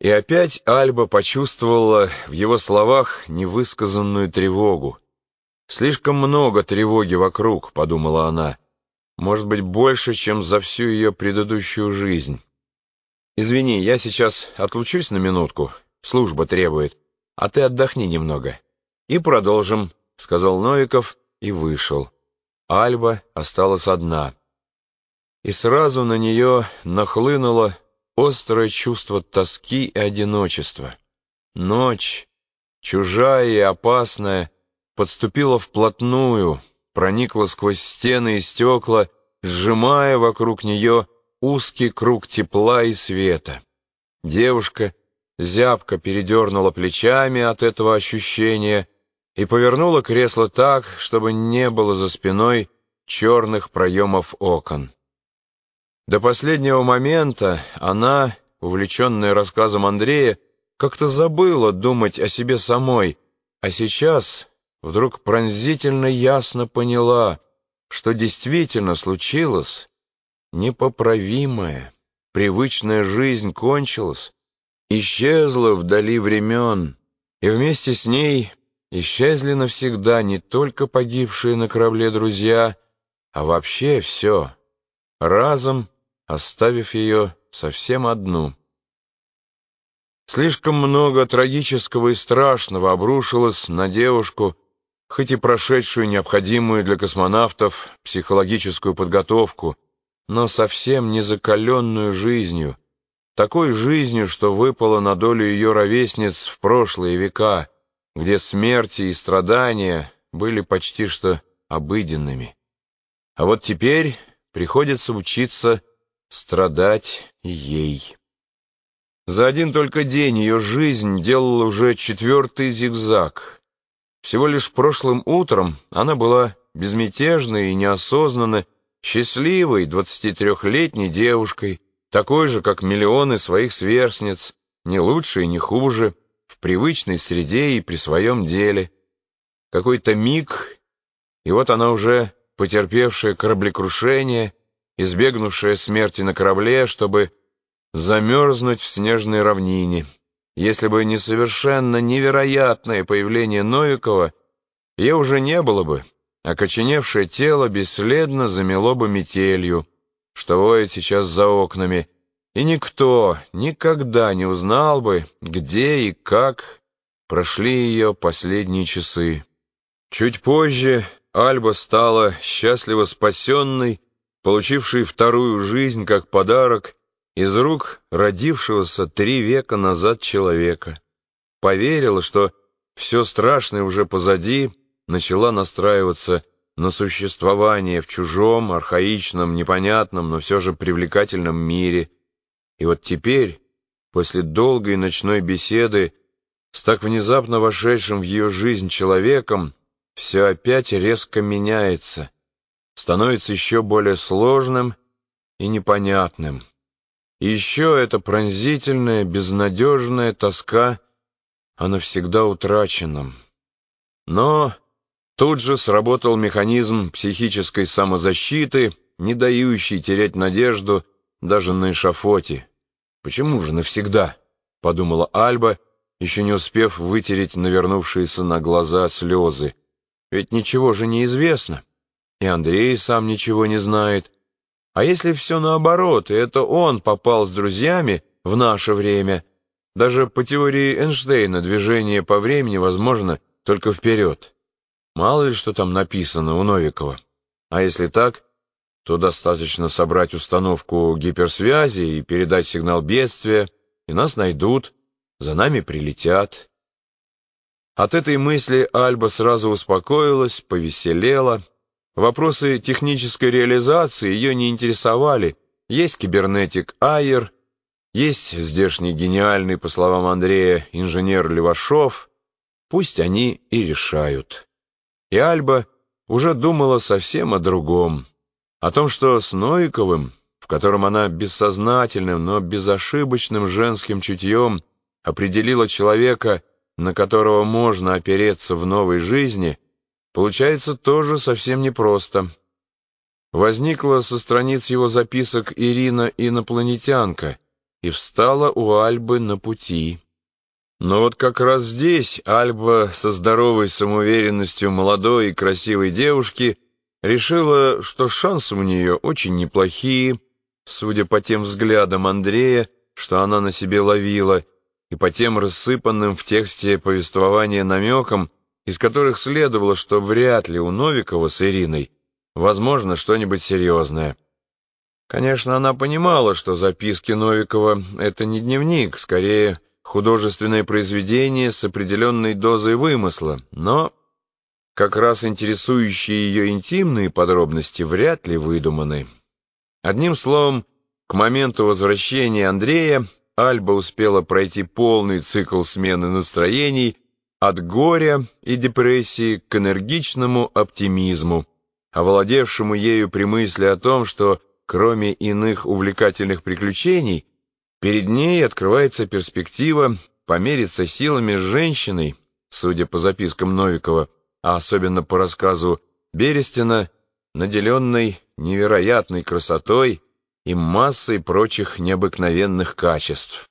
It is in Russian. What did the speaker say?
И опять Альба почувствовала в его словах невысказанную тревогу. «Слишком много тревоги вокруг», — подумала она. «Может быть, больше, чем за всю ее предыдущую жизнь». «Извини, я сейчас отлучусь на минутку, служба требует, а ты отдохни немного. И продолжим», — сказал Новиков и вышел. Альба осталась одна. И сразу на нее нахлынуло острое чувство тоски и одиночества. Ночь, чужая и опасная, подступила вплотную, проникла сквозь стены и стекла, сжимая вокруг нее узкий круг тепла и света. Девушка зябко передернула плечами от этого ощущения и повернула кресло так, чтобы не было за спиной черных проемов окон. До последнего момента она, увлеченная рассказом Андрея, как-то забыла думать о себе самой, а сейчас вдруг пронзительно ясно поняла, что действительно случилось непоправимое. Привычная жизнь кончилась, исчезла вдали времен, и вместе с ней исчезли навсегда не только погибшие на корабле друзья, а вообще все, разом оставив ее совсем одну. Слишком много трагического и страшного обрушилось на девушку, хоть и прошедшую необходимую для космонавтов психологическую подготовку, но совсем не закаленную жизнью, такой жизнью, что выпало на долю ее ровесниц в прошлые века, где смерти и страдания были почти что обыденными. А вот теперь приходится учиться страдать ей. За один только день ее жизнь делала уже четвертый зигзаг. Всего лишь прошлым утром она была безмятежной и неосознанно счастливой 23-летней девушкой, такой же, как миллионы своих сверстниц, не лучше и не хуже, в привычной среде и при своем деле. Какой-то миг, и вот она уже потерпевшая кораблекрушение, избегнувшая смерти на корабле, чтобы замерзнуть в снежной равнине. Если бы не совершенно невероятное появление Новикова, ее уже не было бы, окоченевшее тело бесследно замело бы метелью, что воет сейчас за окнами, и никто никогда не узнал бы, где и как прошли ее последние часы. Чуть позже Альба стала счастливо спасенной, получившей вторую жизнь как подарок из рук родившегося три века назад человека. Поверила, что все страшное уже позади, начала настраиваться на существование в чужом, архаичном, непонятном, но все же привлекательном мире. И вот теперь, после долгой ночной беседы с так внезапно вошедшим в ее жизнь человеком, все опять резко меняется, становится еще более сложным и непонятным. И еще эта пронзительная, безнадежная тоска о навсегда утраченном. Но тут же сработал механизм психической самозащиты, не дающий терять надежду даже на эшафоте. «Почему же навсегда?» — подумала Альба, еще не успев вытереть навернувшиеся на глаза слезы. «Ведь ничего же не известно, и Андрей сам ничего не знает». А если все наоборот, и это он попал с друзьями в наше время? Даже по теории Эйнштейна движение по времени возможно только вперед. Мало ли что там написано у Новикова. А если так, то достаточно собрать установку гиперсвязи и передать сигнал бедствия, и нас найдут, за нами прилетят. От этой мысли Альба сразу успокоилась, повеселела, Вопросы технической реализации ее не интересовали. Есть кибернетик Айер, есть здешний гениальный, по словам Андрея, инженер Левашов. Пусть они и решают. И Альба уже думала совсем о другом. О том, что с Новиковым, в котором она бессознательным, но безошибочным женским чутьем определила человека, на которого можно опереться в новой жизни — Получается тоже совсем непросто. Возникла со страниц его записок Ирина инопланетянка, и встала у Альбы на пути. Но вот как раз здесь Альба со здоровой самоуверенностью молодой и красивой девушки решила, что шансы у нее очень неплохие, судя по тем взглядам Андрея, что она на себе ловила, и по тем рассыпанным в тексте повествования намекам, из которых следовало, что вряд ли у Новикова с Ириной возможно что-нибудь серьезное. Конечно, она понимала, что записки Новикова — это не дневник, скорее художественное произведение с определенной дозой вымысла, но как раз интересующие ее интимные подробности вряд ли выдуманы. Одним словом, к моменту возвращения Андрея Альба успела пройти полный цикл смены настроений от горя и депрессии к энергичному оптимизму, овладевшему ею при мысли о том, что, кроме иных увлекательных приключений, перед ней открывается перспектива помериться силами с женщиной, судя по запискам Новикова, а особенно по рассказу Берестина, наделенной невероятной красотой и массой прочих необыкновенных качеств.